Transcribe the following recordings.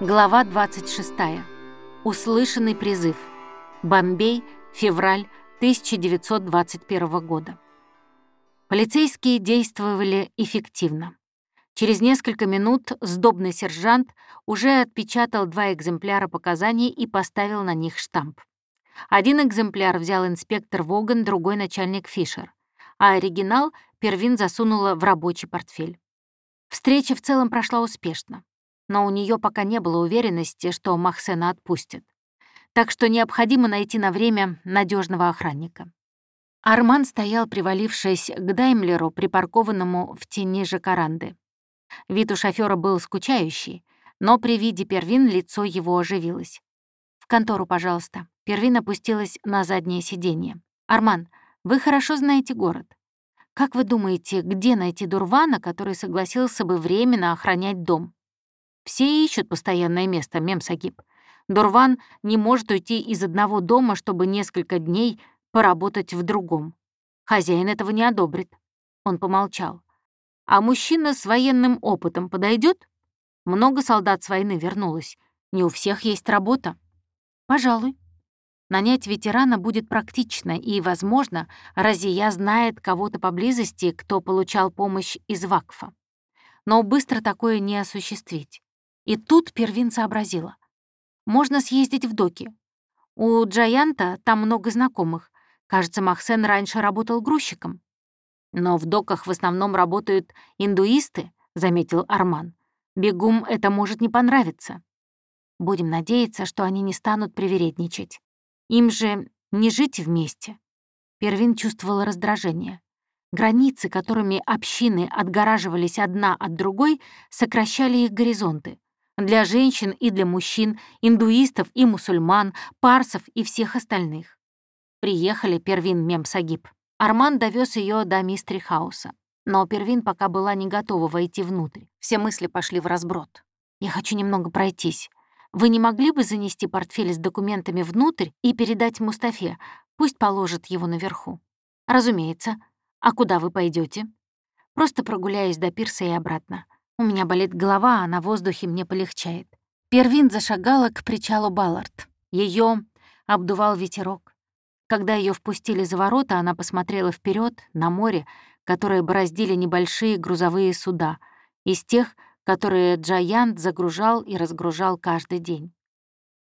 Глава 26. Услышанный призыв. Бомбей, февраль 1921 года. Полицейские действовали эффективно. Через несколько минут сдобный сержант уже отпечатал два экземпляра показаний и поставил на них штамп. Один экземпляр взял инспектор Воган, другой — начальник Фишер, а оригинал Первин засунула в рабочий портфель. Встреча в целом прошла успешно но у нее пока не было уверенности, что Махсена отпустят. Так что необходимо найти на время надежного охранника. Арман стоял, привалившись к Даймлеру, припаркованному в тени Жакаранды. Вид у шофера был скучающий, но при виде Первин лицо его оживилось. «В контору, пожалуйста». Первин опустилась на заднее сиденье. «Арман, вы хорошо знаете город. Как вы думаете, где найти Дурвана, который согласился бы временно охранять дом?» Все ищут постоянное место, Мемсагиб. Дурван не может уйти из одного дома, чтобы несколько дней поработать в другом. Хозяин этого не одобрит. Он помолчал. А мужчина с военным опытом подойдет? Много солдат с войны вернулось. Не у всех есть работа. Пожалуй. Нанять ветерана будет практично, и, возможно, Разия знает кого-то поблизости, кто получал помощь из Вакфа. Но быстро такое не осуществить. И тут Первин сообразила. Можно съездить в доки. У Джаянта там много знакомых. Кажется, Махсен раньше работал грузчиком. Но в доках в основном работают индуисты, заметил Арман. Бегум это может не понравиться. Будем надеяться, что они не станут привередничать. Им же не жить вместе. Первин чувствовала раздражение. Границы, которыми общины отгораживались одна от другой, сокращали их горизонты для женщин и для мужчин, индуистов и мусульман, парсов и всех остальных. Приехали Первин Мемсагиб. Арман довез ее до мистери Хауса. Но Первин пока была не готова войти внутрь. Все мысли пошли в разброд. «Я хочу немного пройтись. Вы не могли бы занести портфель с документами внутрь и передать Мустафе? Пусть положит его наверху». «Разумеется. А куда вы пойдете? «Просто прогуляюсь до пирса и обратно. У меня болит голова, а на воздухе мне полегчает. Первин зашагала к причалу Баллард. Ее обдувал ветерок. Когда ее впустили за ворота, она посмотрела вперед на море, которое бороздили небольшие грузовые суда, из тех, которые Джаянт загружал и разгружал каждый день.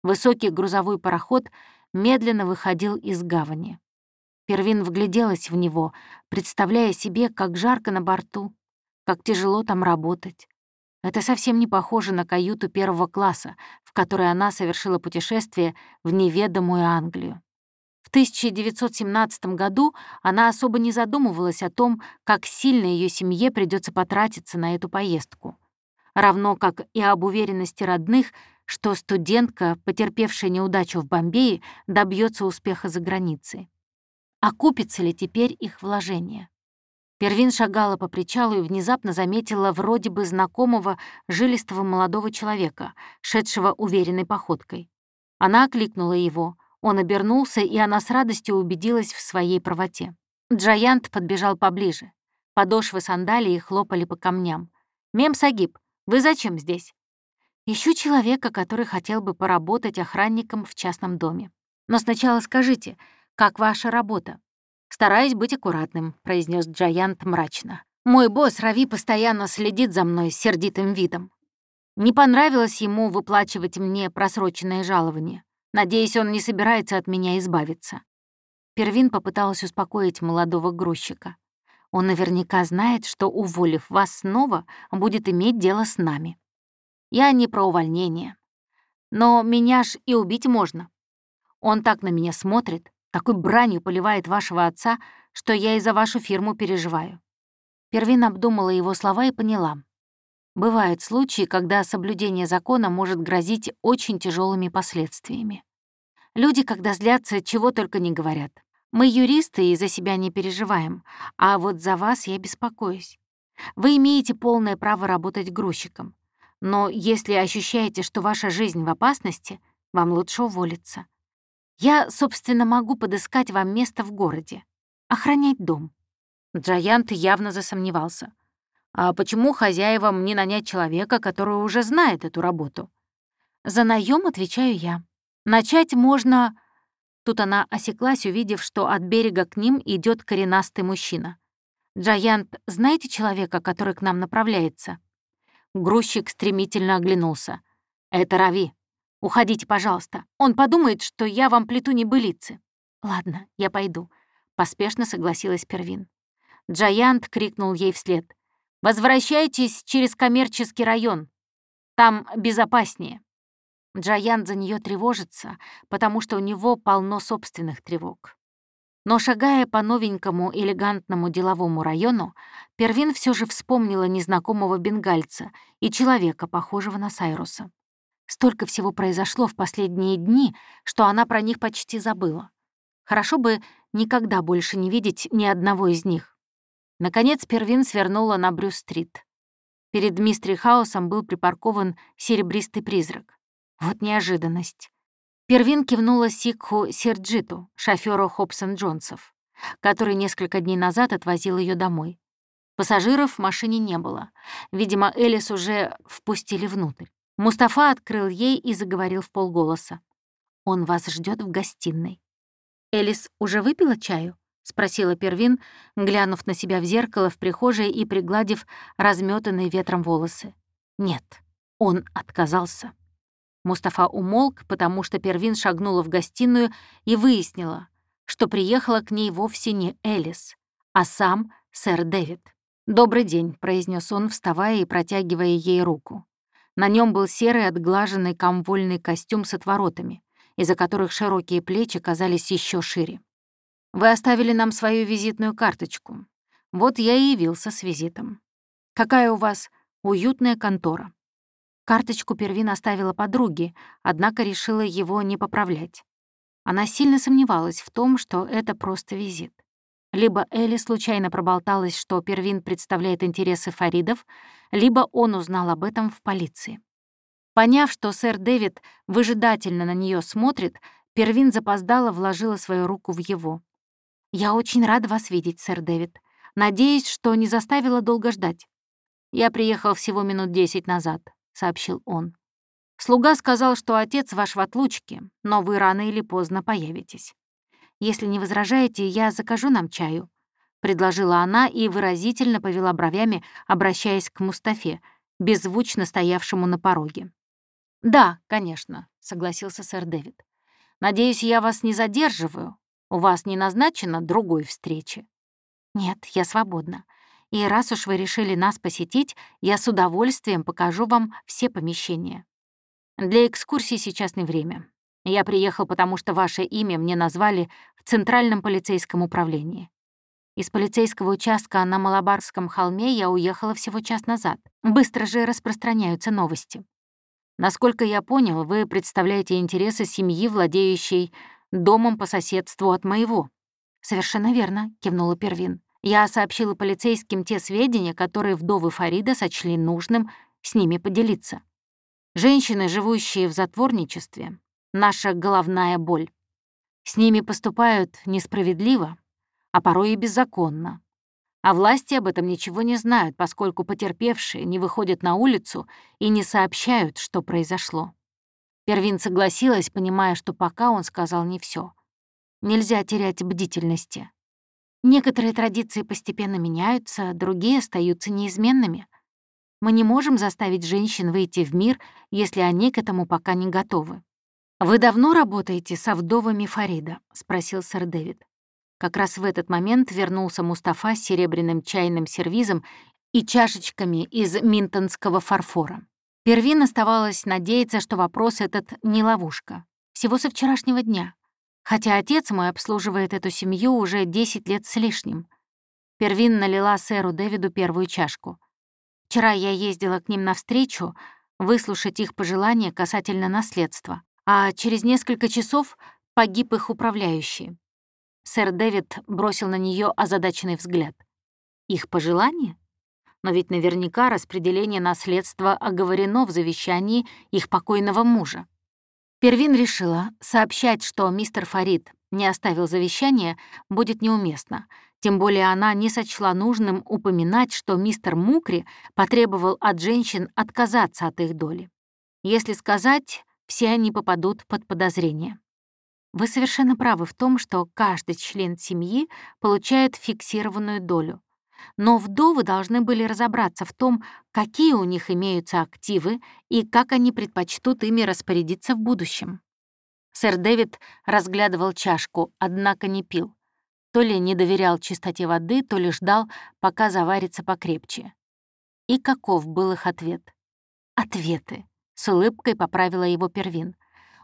Высокий грузовой пароход медленно выходил из гавани. Первин вгляделась в него, представляя себе, как жарко на борту, как тяжело там работать. Это совсем не похоже на каюту первого класса, в которой она совершила путешествие в неведомую Англию. В 1917 году она особо не задумывалась о том, как сильно ее семье придется потратиться на эту поездку. Равно как и об уверенности родных, что студентка, потерпевшая неудачу в Бомбее, добьется успеха за границей. Окупится ли теперь их вложение? Первин шагала по причалу и внезапно заметила вроде бы знакомого жилистого молодого человека, шедшего уверенной походкой. Она окликнула его. Он обернулся, и она с радостью убедилась в своей правоте. Джаянт подбежал поближе. Подошвы сандалии хлопали по камням. «Мем Сагиб, вы зачем здесь?» «Ищу человека, который хотел бы поработать охранником в частном доме. Но сначала скажите, как ваша работа?» «Стараюсь быть аккуратным», — произнес Джаянт мрачно. «Мой босс Рави постоянно следит за мной с сердитым видом. Не понравилось ему выплачивать мне просроченное жалование. Надеюсь, он не собирается от меня избавиться». Первин попыталась успокоить молодого грузчика. «Он наверняка знает, что, уволив вас снова, будет иметь дело с нами. Я не про увольнение. Но меня ж и убить можно. Он так на меня смотрит, такой бранью поливает вашего отца, что я и за вашу фирму переживаю». Первин обдумала его слова и поняла. Бывают случаи, когда соблюдение закона может грозить очень тяжелыми последствиями. Люди, когда злятся, чего только не говорят. Мы юристы и за себя не переживаем, а вот за вас я беспокоюсь. Вы имеете полное право работать грузчиком, но если ощущаете, что ваша жизнь в опасности, вам лучше уволиться. Я, собственно, могу подыскать вам место в городе. Охранять дом». Джаянт явно засомневался. «А почему хозяевам не нанять человека, который уже знает эту работу?» За наем отвечаю я. Начать можно... Тут она осеклась, увидев, что от берега к ним идет коренастый мужчина. «Джаянт, знаете человека, который к нам направляется?» Грузчик стремительно оглянулся. «Это Рави. Уходите, пожалуйста. Он подумает, что я вам плету небылицы». «Ладно, я пойду», — поспешно согласилась Первин. Джаянт крикнул ей вслед. «Возвращайтесь через коммерческий район. Там безопаснее». Джаянт за нее тревожится, потому что у него полно собственных тревог. Но шагая по новенькому элегантному деловому району, Первин все же вспомнила незнакомого бенгальца и человека, похожего на Сайруса. Столько всего произошло в последние дни, что она про них почти забыла. Хорошо бы никогда больше не видеть ни одного из них. Наконец Первин свернула на Брюс-стрит. Перед Мистери Хаусом был припаркован серебристый призрак. Вот неожиданность. Первин кивнула Сикху Серджиту, шофёру Хобсон Джонсов, который несколько дней назад отвозил ее домой. Пассажиров в машине не было. Видимо, Элис уже впустили внутрь. Мустафа открыл ей и заговорил в полголоса. «Он вас ждет в гостиной». «Элис уже выпила чаю?» — спросила Первин, глянув на себя в зеркало в прихожей и пригладив разметанные ветром волосы. «Нет, он отказался». Мустафа умолк, потому что Первин шагнула в гостиную и выяснила, что приехала к ней вовсе не Элис, а сам сэр Дэвид. «Добрый день», — произнес он, вставая и протягивая ей руку. На нем был серый отглаженный комвольный костюм с отворотами, из-за которых широкие плечи казались еще шире. Вы оставили нам свою визитную карточку. Вот я и явился с визитом. Какая у вас уютная контора. Карточку Первин оставила подруге, однако решила его не поправлять. Она сильно сомневалась в том, что это просто визит. Либо Элли случайно проболталась, что Первин представляет интересы Фаридов, либо он узнал об этом в полиции. Поняв, что сэр Дэвид выжидательно на нее смотрит, Первин запоздала вложила свою руку в его. «Я очень рада вас видеть, сэр Дэвид. Надеюсь, что не заставила долго ждать». «Я приехал всего минут десять назад», — сообщил он. «Слуга сказал, что отец ваш в отлучке, но вы рано или поздно появитесь. Если не возражаете, я закажу нам чаю», — предложила она и выразительно повела бровями, обращаясь к Мустафе, беззвучно стоявшему на пороге. «Да, конечно», — согласился сэр Дэвид. «Надеюсь, я вас не задерживаю. У вас не назначено другой встречи?» «Нет, я свободна. И раз уж вы решили нас посетить, я с удовольствием покажу вам все помещения. Для экскурсии сейчас не время. Я приехал, потому что ваше имя мне назвали в Центральном полицейском управлении. Из полицейского участка на Малабарском холме я уехала всего час назад. Быстро же распространяются новости. Насколько я понял, вы представляете интересы семьи, владеющей домом по соседству от моего». «Совершенно верно», — кивнула Первин. «Я сообщила полицейским те сведения, которые вдовы Фарида сочли нужным с ними поделиться. Женщины, живущие в затворничестве, — наша головная боль. С ними поступают несправедливо, а порой и беззаконно. А власти об этом ничего не знают, поскольку потерпевшие не выходят на улицу и не сообщают, что произошло. Первин согласилась, понимая, что пока он сказал не все. Нельзя терять бдительности. Некоторые традиции постепенно меняются, другие остаются неизменными. Мы не можем заставить женщин выйти в мир, если они к этому пока не готовы. «Вы давно работаете со вдовами Фарида?» — спросил сэр Дэвид. Как раз в этот момент вернулся Мустафа с серебряным чайным сервизом и чашечками из минтонского фарфора. Первин оставалось надеяться, что вопрос этот не ловушка. Всего со вчерашнего дня. Хотя отец мой обслуживает эту семью уже 10 лет с лишним. Первин налила сэру Дэвиду первую чашку. Вчера я ездила к ним навстречу, выслушать их пожелания касательно наследства, а через несколько часов погиб их управляющий. Сэр Дэвид бросил на нее озадаченный взгляд. Их пожелания? но ведь наверняка распределение наследства оговорено в завещании их покойного мужа. Первин решила, сообщать, что мистер Фарид не оставил завещание, будет неуместно, тем более она не сочла нужным упоминать, что мистер Мукри потребовал от женщин отказаться от их доли. Если сказать, все они попадут под подозрение. Вы совершенно правы в том, что каждый член семьи получает фиксированную долю. Но вдовы должны были разобраться в том, какие у них имеются активы и как они предпочтут ими распорядиться в будущем. Сэр Дэвид разглядывал чашку, однако не пил. То ли не доверял чистоте воды, то ли ждал, пока заварится покрепче. И каков был их ответ? Ответы. С улыбкой поправила его Первин.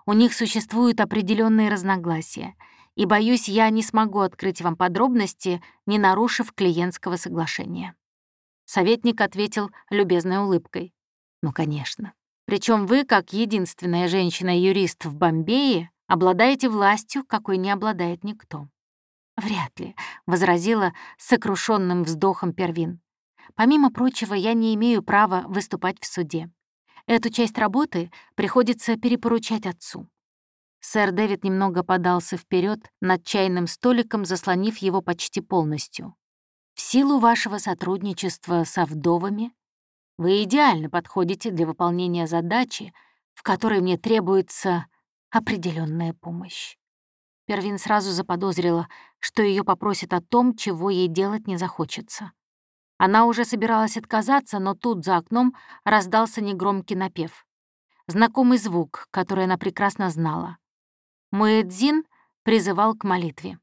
У них существуют определенные разногласия, и, боюсь, я не смогу открыть вам подробности, не нарушив клиентского соглашения. Советник ответил любезной улыбкой. Ну, конечно. Причем вы, как единственная женщина-юрист в Бомбее, обладаете властью, какой не обладает никто. «Вряд ли», — возразила сокрушенным вздохом Первин. «Помимо прочего, я не имею права выступать в суде. Эту часть работы приходится перепоручать отцу. Сэр Дэвид немного подался вперед над чайным столиком, заслонив его почти полностью. «В силу вашего сотрудничества со вдовами вы идеально подходите для выполнения задачи, в которой мне требуется определенная помощь». Первин сразу заподозрила, что ее попросят о том, чего ей делать не захочется. Она уже собиралась отказаться, но тут за окном раздался негромкий напев. Знакомый звук, который она прекрасно знала. Муэдзин призывал к молитве.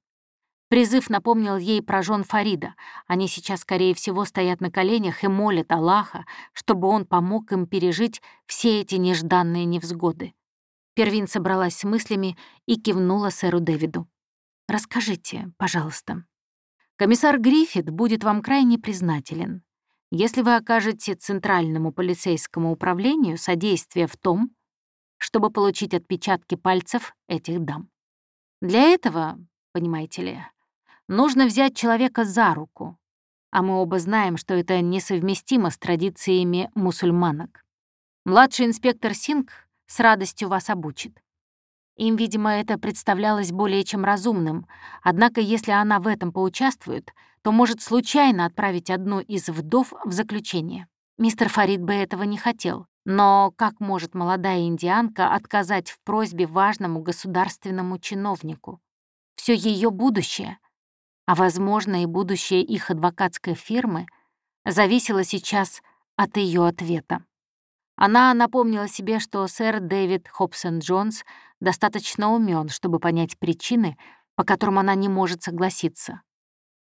Призыв напомнил ей про жен Фарида. Они сейчас, скорее всего, стоят на коленях и молят Аллаха, чтобы он помог им пережить все эти нежданные невзгоды. Первин собралась с мыслями и кивнула сэру Дэвиду. «Расскажите, пожалуйста». Комиссар Гриффит будет вам крайне признателен, если вы окажете Центральному полицейскому управлению содействие в том, чтобы получить отпечатки пальцев этих дам. Для этого, понимаете ли, нужно взять человека за руку, а мы оба знаем, что это несовместимо с традициями мусульманок. Младший инспектор Синг с радостью вас обучит. Им, видимо, это представлялось более чем разумным, однако если она в этом поучаствует, то может случайно отправить одну из вдов в заключение. Мистер Фарид бы этого не хотел, но как может молодая индианка отказать в просьбе важному государственному чиновнику? Все ее будущее, а, возможно, и будущее их адвокатской фирмы, зависело сейчас от ее ответа. Она напомнила себе, что сэр Дэвид Хобсон Джонс достаточно умен, чтобы понять причины, по которым она не может согласиться.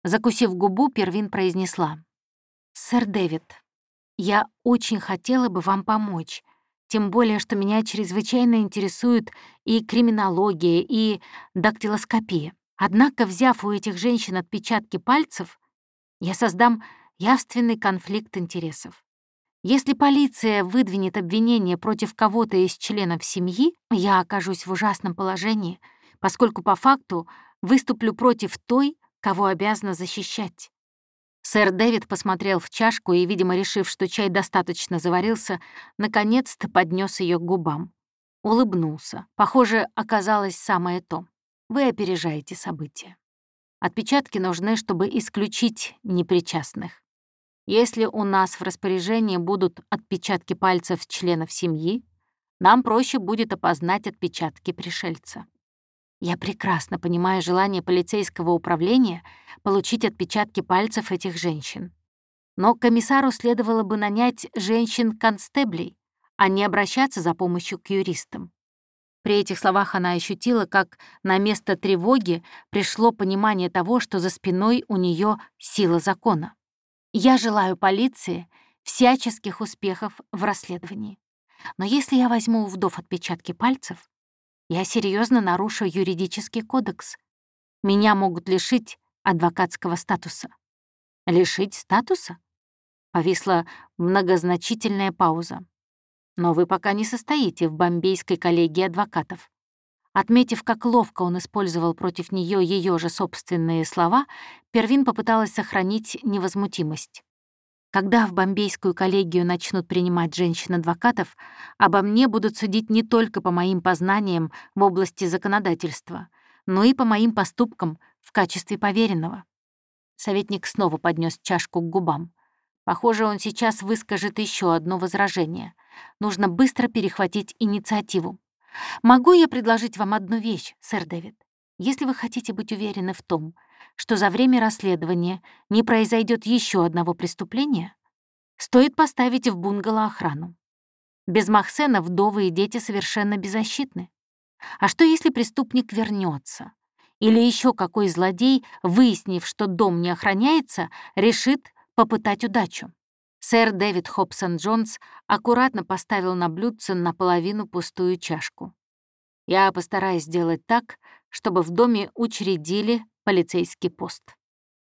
Закусив губу, Первин произнесла. «Сэр Дэвид, я очень хотела бы вам помочь, тем более, что меня чрезвычайно интересует и криминология, и дактилоскопия. Однако, взяв у этих женщин отпечатки пальцев, я создам явственный конфликт интересов. Если полиция выдвинет обвинение против кого-то из членов семьи, я окажусь в ужасном положении, поскольку по факту выступлю против той, кого обязана защищать. Сэр Дэвид посмотрел в чашку и, видимо, решив, что чай достаточно заварился, наконец-то поднес ее к губам. Улыбнулся. Похоже, оказалось самое то. Вы опережаете события. Отпечатки нужны, чтобы исключить непричастных. Если у нас в распоряжении будут отпечатки пальцев членов семьи, нам проще будет опознать отпечатки пришельца. Я прекрасно понимаю желание полицейского управления получить отпечатки пальцев этих женщин. Но комиссару следовало бы нанять женщин-констеблей, а не обращаться за помощью к юристам. При этих словах она ощутила, как на место тревоги пришло понимание того, что за спиной у нее сила закона. Я желаю полиции всяческих успехов в расследовании. Но если я возьму у вдов отпечатки пальцев, я серьезно нарушу юридический кодекс. Меня могут лишить адвокатского статуса. Лишить статуса? Повисла многозначительная пауза. Но вы пока не состоите в бомбейской коллегии адвокатов. Отметив, как ловко он использовал против нее ее же собственные слова, Первин попыталась сохранить невозмутимость. Когда в бомбейскую коллегию начнут принимать женщин-адвокатов, обо мне будут судить не только по моим познаниям в области законодательства, но и по моим поступкам в качестве поверенного. Советник снова поднес чашку к губам. Похоже, он сейчас выскажет еще одно возражение. Нужно быстро перехватить инициативу. Могу я предложить вам одну вещь, сэр Дэвид? Если вы хотите быть уверены в том, что за время расследования не произойдет еще одного преступления, стоит поставить в бунгало охрану. Без Махсена вдовы и дети совершенно беззащитны. А что, если преступник вернется? Или еще какой злодей, выяснив, что дом не охраняется, решит попытать удачу? Сэр Дэвид Хобсон Джонс аккуратно поставил на блюдце наполовину пустую чашку. «Я постараюсь сделать так, чтобы в доме учредили полицейский пост».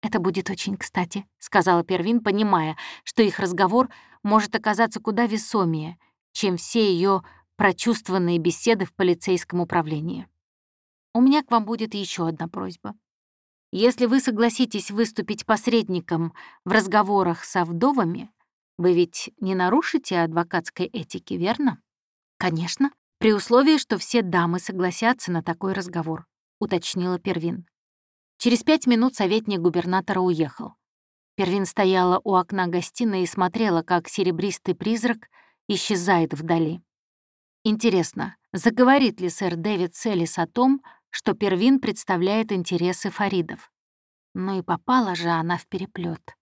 «Это будет очень кстати», — сказала Первин, понимая, что их разговор может оказаться куда весомее, чем все ее прочувствованные беседы в полицейском управлении. У меня к вам будет еще одна просьба. Если вы согласитесь выступить посредником в разговорах со вдовами, вы ведь не нарушите адвокатской этики, верно? Конечно, при условии, что все дамы согласятся на такой разговор, уточнила Первин. Через пять минут советник губернатора уехал. Первин стояла у окна гостиной и смотрела, как серебристый призрак исчезает вдали. Интересно, заговорит ли сэр Дэвид Селлис о том, что Первин представляет интересы фаридов. Но и попала же она в переплет.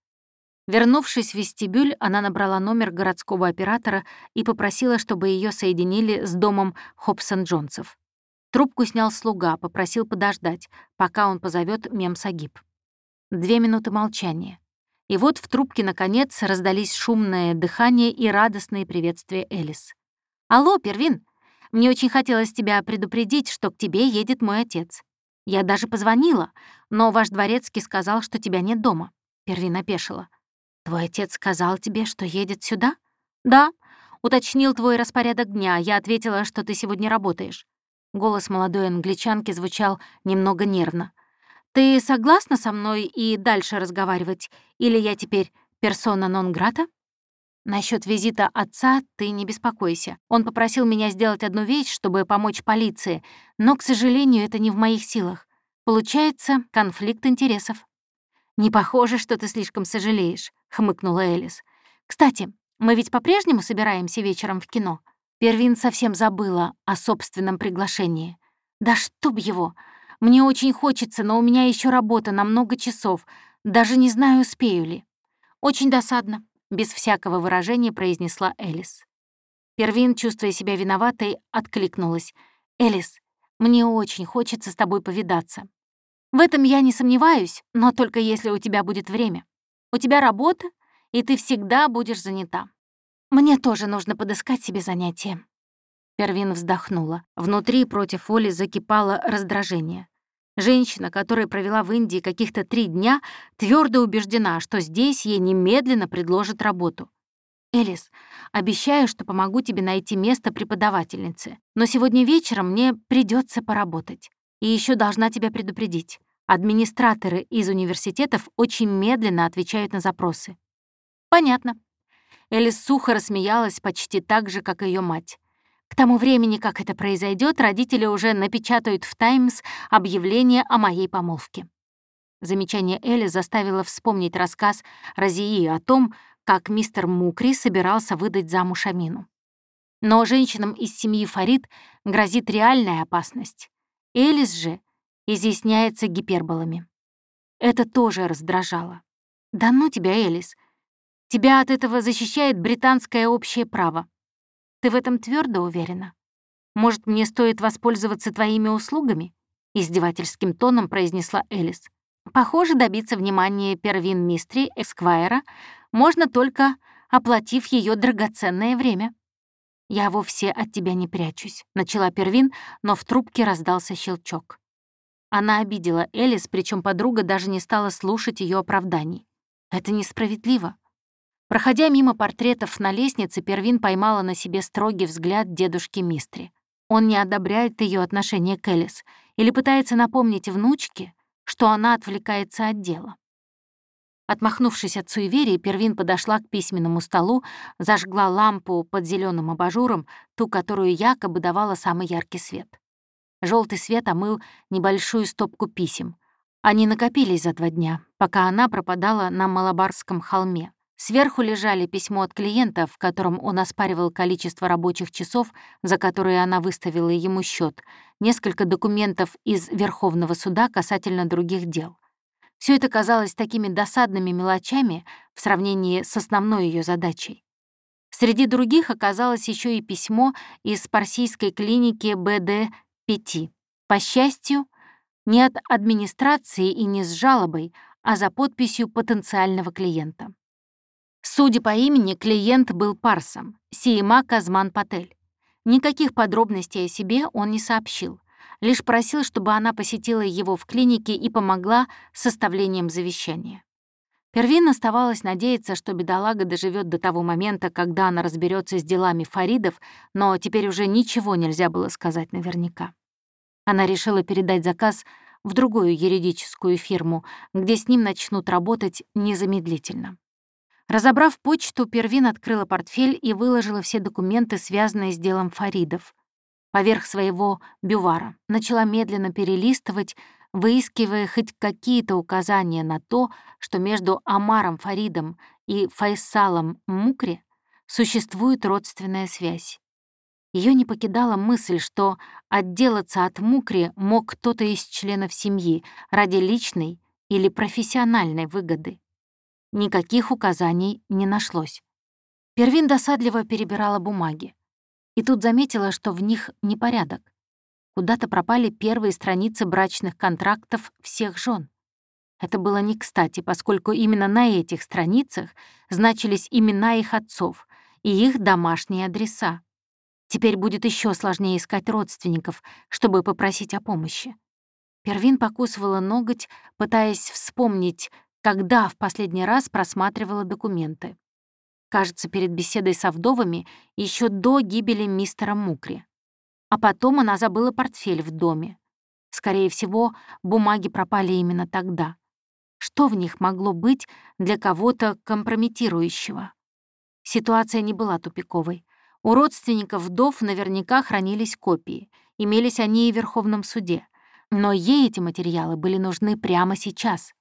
Вернувшись в вестибюль, она набрала номер городского оператора и попросила, чтобы ее соединили с домом Хобсон-Джонсов. Трубку снял слуга, попросил подождать, пока он позовет Мемсагиб. Две минуты молчания. И вот в трубке, наконец, раздались шумное дыхание и радостные приветствия Элис. «Алло, Первин, мне очень хотелось тебя предупредить, что к тебе едет мой отец. Я даже позвонила, но ваш дворецкий сказал, что тебя нет дома». Первин опешила. «Твой отец сказал тебе, что едет сюда?» «Да. Уточнил твой распорядок дня. Я ответила, что ты сегодня работаешь». Голос молодой англичанки звучал немного нервно. «Ты согласна со мной и дальше разговаривать? Или я теперь персона нон-грата?» Насчет визита отца ты не беспокойся. Он попросил меня сделать одну вещь, чтобы помочь полиции, но, к сожалению, это не в моих силах. Получается конфликт интересов. «Не похоже, что ты слишком сожалеешь», — хмыкнула Элис. «Кстати, мы ведь по-прежнему собираемся вечером в кино?» Первин совсем забыла о собственном приглашении. «Да чтоб его! Мне очень хочется, но у меня еще работа на много часов. Даже не знаю, успею ли. Очень досадно без всякого выражения произнесла Элис. Первин, чувствуя себя виноватой, откликнулась. «Элис, мне очень хочется с тобой повидаться. В этом я не сомневаюсь, но только если у тебя будет время. У тебя работа, и ты всегда будешь занята. Мне тоже нужно подыскать себе занятие». Первин вздохнула. Внутри против воли закипало раздражение. Женщина, которая провела в Индии каких-то три дня, твердо убеждена, что здесь ей немедленно предложат работу. «Элис, обещаю, что помогу тебе найти место преподавательницы, но сегодня вечером мне придется поработать. И еще должна тебя предупредить. Администраторы из университетов очень медленно отвечают на запросы». «Понятно». Элис сухо рассмеялась почти так же, как ее мать. К тому времени, как это произойдет, родители уже напечатают в «Таймс» объявление о моей помолвке. Замечание Элли заставило вспомнить рассказ Розии о том, как мистер Мукри собирался выдать замуж Амину. Но женщинам из семьи Фарид грозит реальная опасность. Элис же изъясняется гиперболами. Это тоже раздражало. «Да ну тебя, Элис! Тебя от этого защищает британское общее право. Ты в этом твердо уверена? Может, мне стоит воспользоваться твоими услугами?» Издевательским тоном произнесла Элис. «Похоже, добиться внимания Первин Мистри Эсквайра можно только оплатив ее драгоценное время». «Я вовсе от тебя не прячусь», — начала Первин, но в трубке раздался щелчок. Она обидела Элис, причем подруга даже не стала слушать ее оправданий. «Это несправедливо. Проходя мимо портретов на лестнице, Первин поймала на себе строгий взгляд дедушки Мистри. Он не одобряет ее отношение к Элис или пытается напомнить внучке, что она отвлекается от дела. Отмахнувшись от суеверия, Первин подошла к письменному столу, зажгла лампу под зеленым абажуром, ту, которую якобы давала самый яркий свет. Желтый свет омыл небольшую стопку писем. Они накопились за два дня, пока она пропадала на Малабарском холме Сверху лежали письмо от клиента, в котором он оспаривал количество рабочих часов, за которые она выставила ему счет, несколько документов из Верховного суда касательно других дел. Все это казалось такими досадными мелочами в сравнении с основной ее задачей. Среди других оказалось еще и письмо из парсийской клиники БД-5. По счастью, не от администрации и не с жалобой, а за подписью потенциального клиента. Судя по имени, клиент был парсом, Сиема Казман Патель. Никаких подробностей о себе он не сообщил, лишь просил, чтобы она посетила его в клинике и помогла с составлением завещания. Первин оставалось надеяться, что бедолага доживет до того момента, когда она разберется с делами Фаридов, но теперь уже ничего нельзя было сказать наверняка. Она решила передать заказ в другую юридическую фирму, где с ним начнут работать незамедлительно. Разобрав почту, Первин открыла портфель и выложила все документы, связанные с делом Фаридов. Поверх своего бювара начала медленно перелистывать, выискивая хоть какие-то указания на то, что между Амаром Фаридом и Файсалом Мукре существует родственная связь. Ее не покидала мысль, что отделаться от Мукри мог кто-то из членов семьи ради личной или профессиональной выгоды. Никаких указаний не нашлось. Первин досадливо перебирала бумаги. И тут заметила, что в них непорядок. Куда-то пропали первые страницы брачных контрактов всех жен. Это было не кстати, поскольку именно на этих страницах значились имена их отцов и их домашние адреса. Теперь будет еще сложнее искать родственников, чтобы попросить о помощи. Первин покусывала ноготь, пытаясь вспомнить, когда в последний раз просматривала документы. Кажется, перед беседой со вдовами еще до гибели мистера Мукри. А потом она забыла портфель в доме. Скорее всего, бумаги пропали именно тогда. Что в них могло быть для кого-то компрометирующего? Ситуация не была тупиковой. У родственников вдов наверняка хранились копии. Имелись они и в Верховном суде. Но ей эти материалы были нужны прямо сейчас.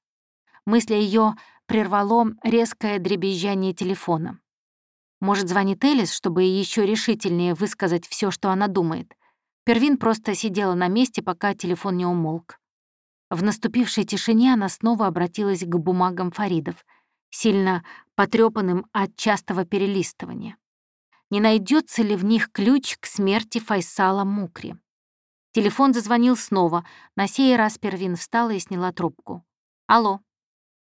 Мысли ее прервало резкое дребезжание телефона. Может, звонит Элис, чтобы еще решительнее высказать все, что она думает. Первин просто сидела на месте, пока телефон не умолк. В наступившей тишине она снова обратилась к бумагам Фаридов, сильно потрепанным от частого перелистывания. Не найдется ли в них ключ к смерти Файсала Мукри? Телефон зазвонил снова. На сей раз Первин встала и сняла трубку. «Алло».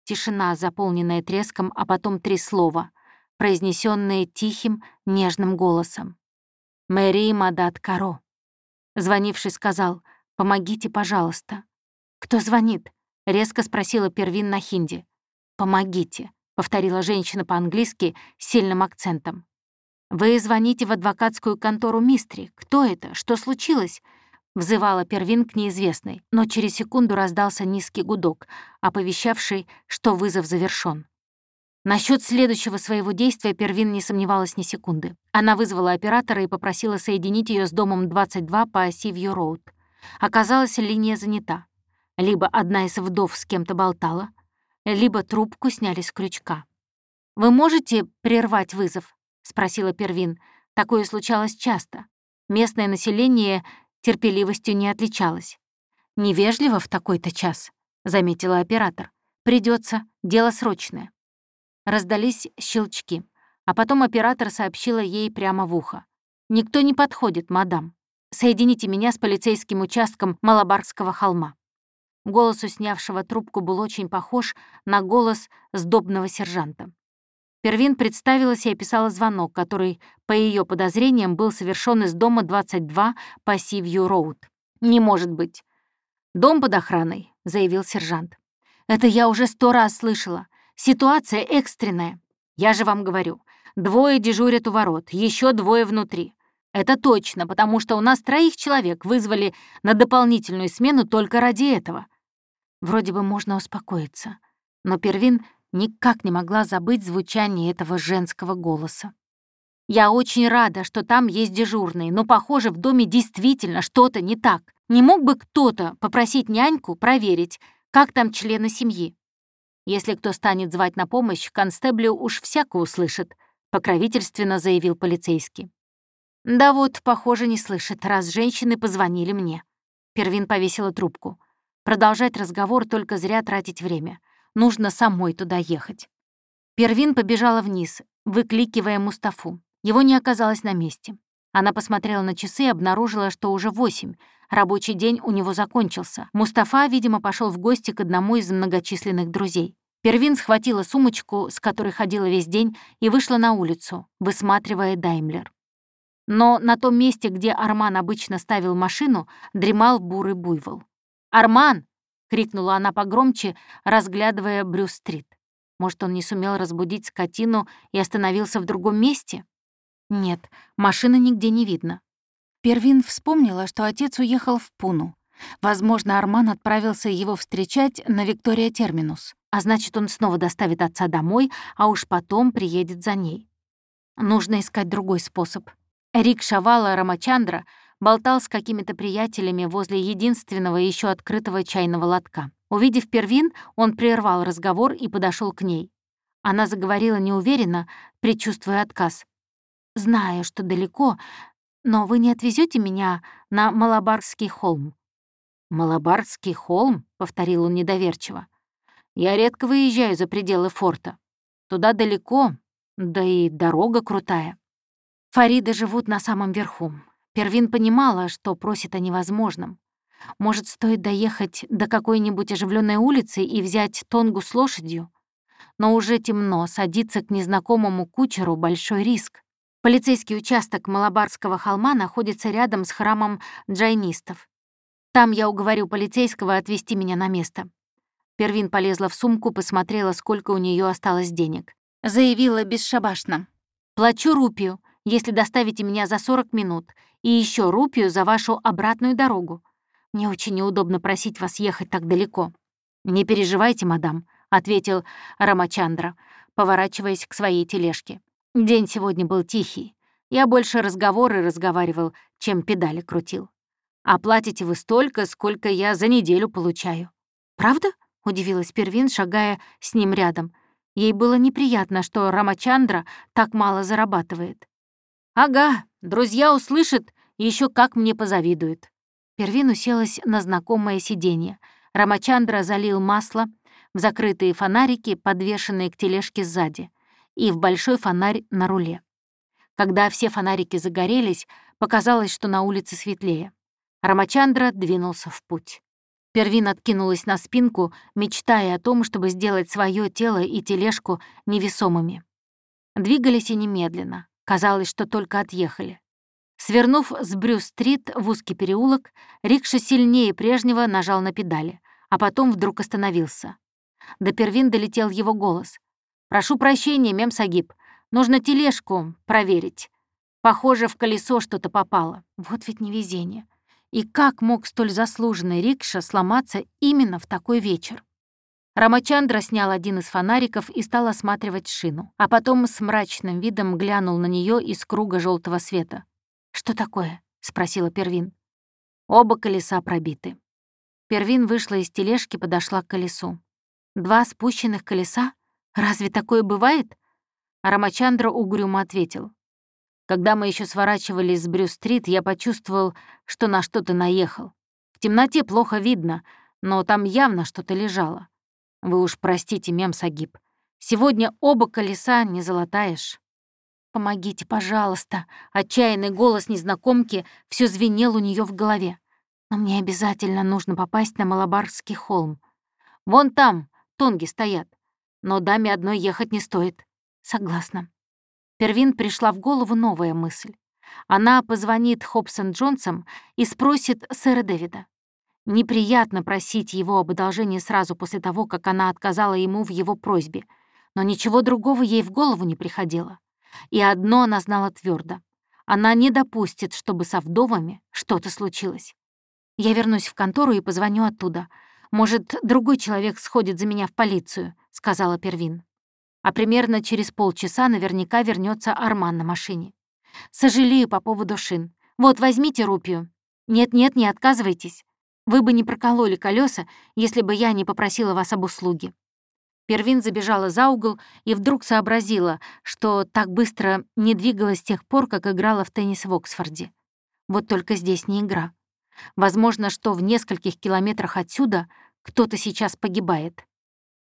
Тишина, заполненная треском, а потом три слова, произнесенные тихим, нежным голосом. «Мэри Мадат Каро». Звонивший сказал «Помогите, пожалуйста». «Кто звонит?» — резко спросила Первин на хинди. «Помогите», — повторила женщина по-английски с сильным акцентом. «Вы звоните в адвокатскую контору Мистри. Кто это? Что случилось?» Взывала Первин к неизвестной, но через секунду раздался низкий гудок, оповещавший, что вызов завершён. Насчёт следующего своего действия Первин не сомневалась ни секунды. Она вызвала оператора и попросила соединить её с домом 22 по оси Вью-Роуд. Оказалось, линия занята. Либо одна из вдов с кем-то болтала, либо трубку сняли с крючка. «Вы можете прервать вызов?» — спросила Первин. Такое случалось часто. Местное население терпеливостью не отличалась. «Невежливо в такой-то час», — заметила оператор. Придется, дело срочное». Раздались щелчки, а потом оператор сообщила ей прямо в ухо. «Никто не подходит, мадам. Соедините меня с полицейским участком Малабарского холма». Голос у снявшего трубку был очень похож на голос сдобного сержанта. Первин представилась и описала звонок, который, по ее подозрениям, был совершен из дома 22 по Сивью-Роуд. «Не может быть». «Дом под охраной», — заявил сержант. «Это я уже сто раз слышала. Ситуация экстренная. Я же вам говорю. Двое дежурят у ворот, еще двое внутри. Это точно, потому что у нас троих человек вызвали на дополнительную смену только ради этого». Вроде бы можно успокоиться. Но Первин никак не могла забыть звучание этого женского голоса. «Я очень рада, что там есть дежурные, но, похоже, в доме действительно что-то не так. Не мог бы кто-то попросить няньку проверить, как там члены семьи?» Если кто станет звать на помощь, констеблю уж всяко услышит», — покровительственно заявил полицейский. «Да вот, похоже, не слышит, раз женщины позвонили мне». Первин повесила трубку. Продолжать разговор только зря тратить время. Нужно самой туда ехать. Первин побежала вниз, выкликивая Мустафу. Его не оказалось на месте. Она посмотрела на часы и обнаружила, что уже восемь. Рабочий день у него закончился. Мустафа, видимо, пошел в гости к одному из многочисленных друзей. Первин схватила сумочку, с которой ходила весь день, и вышла на улицу, высматривая Даймлер. Но на том месте, где Арман обычно ставил машину, дремал бурый буйвол. «Арман!» — крикнула она погромче, разглядывая Брюс-стрит. Может, он не сумел разбудить скотину и остановился в другом месте? Нет, машины нигде не видно. Первин вспомнила, что отец уехал в Пуну. Возможно, Арман отправился его встречать на Виктория Терминус, а значит, он снова доставит отца домой, а уж потом приедет за ней. Нужно искать другой способ. Рик Шавала Рамачандра болтал с какими-то приятелями возле единственного еще открытого чайного лотка. Увидев Первин, он прервал разговор и подошел к ней. Она заговорила неуверенно, предчувствуя отказ. «Знаю, что далеко, но вы не отвезете меня на Малабарский холм?» «Малабарский холм?» — повторил он недоверчиво. «Я редко выезжаю за пределы форта. Туда далеко, да и дорога крутая». Фариды живут на самом верху. Первин понимала, что просит о невозможном. Может, стоит доехать до какой-нибудь оживленной улицы и взять тонгу с лошадью? Но уже темно, садиться к незнакомому кучеру — большой риск. Полицейский участок Малабарского холма находится рядом с храмом джайнистов. Там я уговорю полицейского отвезти меня на место. Первин полезла в сумку, посмотрела, сколько у нее осталось денег. Заявила бесшабашно. «Плачу рупию, если доставите меня за 40 минут, и еще рупию за вашу обратную дорогу. Мне очень неудобно просить вас ехать так далеко». «Не переживайте, мадам», — ответил Рамачандра, поворачиваясь к своей тележке. «День сегодня был тихий. Я больше разговоры разговаривал, чем педали крутил. Оплатите вы столько, сколько я за неделю получаю». «Правда?» — удивилась Первин, шагая с ним рядом. Ей было неприятно, что Рамачандра так мало зарабатывает. «Ага, друзья услышат, еще как мне позавидуют». Первин уселась на знакомое сиденье. Рамачандра залил масло в закрытые фонарики, подвешенные к тележке сзади, и в большой фонарь на руле. Когда все фонарики загорелись, показалось, что на улице светлее. Рамачандра двинулся в путь. Первин откинулась на спинку, мечтая о том, чтобы сделать свое тело и тележку невесомыми. Двигались они медленно. Казалось, что только отъехали. Свернув с Брюс-стрит в узкий переулок, рикша сильнее прежнего нажал на педали, а потом вдруг остановился. До Первин долетел его голос. «Прошу прощения, мем Сагиб, нужно тележку проверить. Похоже, в колесо что-то попало. Вот ведь невезение. И как мог столь заслуженный рикша сломаться именно в такой вечер? Рамачандра снял один из фонариков и стал осматривать шину, а потом с мрачным видом глянул на нее из круга желтого света. «Что такое?» — спросила Первин. Оба колеса пробиты. Первин вышла из тележки, подошла к колесу. «Два спущенных колеса? Разве такое бывает?» Рамачандра угрюмо ответил. «Когда мы еще сворачивали с Брюс-стрит, я почувствовал, что на что-то наехал. В темноте плохо видно, но там явно что-то лежало. Вы уж простите, мем Сагиб. Сегодня оба колеса не золотаешь. «Помогите, пожалуйста!» Отчаянный голос незнакомки все звенел у нее в голове. «Но мне обязательно нужно попасть на Малабарский холм. Вон там тонги стоят. Но даме одной ехать не стоит». «Согласна». Первин пришла в голову новая мысль. Она позвонит Хобсон Джонсом и спросит сэра Дэвида. Неприятно просить его об одолжении сразу после того, как она отказала ему в его просьбе, но ничего другого ей в голову не приходило. И одно она знала твердо: Она не допустит, чтобы со вдовами что-то случилось. Я вернусь в контору и позвоню оттуда. Может, другой человек сходит за меня в полицию, сказала Первин. А примерно через полчаса наверняка вернется Арман на машине. Сожалею по поводу шин. Вот, возьмите рупию. Нет-нет, не отказывайтесь. Вы бы не прокололи колеса, если бы я не попросила вас об услуге». Первин забежала за угол и вдруг сообразила, что так быстро не двигалась с тех пор, как играла в теннис в Оксфорде. Вот только здесь не игра. Возможно, что в нескольких километрах отсюда кто-то сейчас погибает.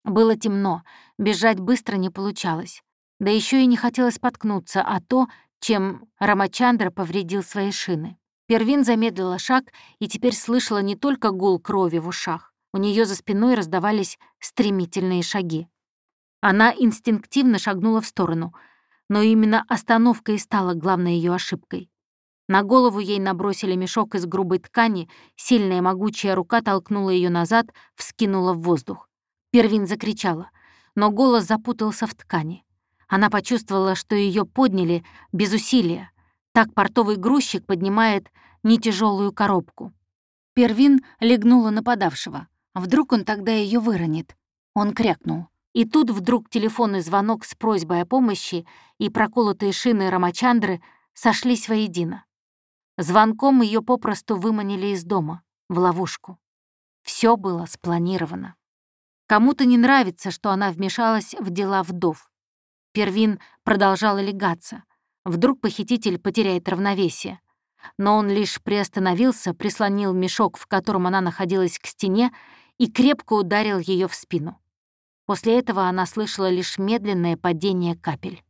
Было темно, бежать быстро не получалось. Да еще и не хотелось споткнуться, а то, чем Рамачандра повредил свои шины. Первин замедлила шаг и теперь слышала не только гул крови в ушах. У нее за спиной раздавались стремительные шаги. Она инстинктивно шагнула в сторону, но именно остановка и стала главной ее ошибкой. На голову ей набросили мешок из грубой ткани, сильная могучая рука толкнула ее назад, вскинула в воздух. Первин закричала, но голос запутался в ткани. Она почувствовала, что ее подняли без усилия. Так портовый грузчик поднимает нетяжелую коробку. Первин легнула нападавшего. Вдруг он тогда ее выронит. Он крякнул. И тут вдруг телефонный звонок с просьбой о помощи и проколотые шины Рамачандры сошлись воедино. Звонком ее попросту выманили из дома, в ловушку. Все было спланировано. Кому-то не нравится, что она вмешалась в дела вдов. Первин продолжала легаться. Вдруг похититель потеряет равновесие. Но он лишь приостановился, прислонил мешок, в котором она находилась, к стене и крепко ударил ее в спину. После этого она слышала лишь медленное падение капель.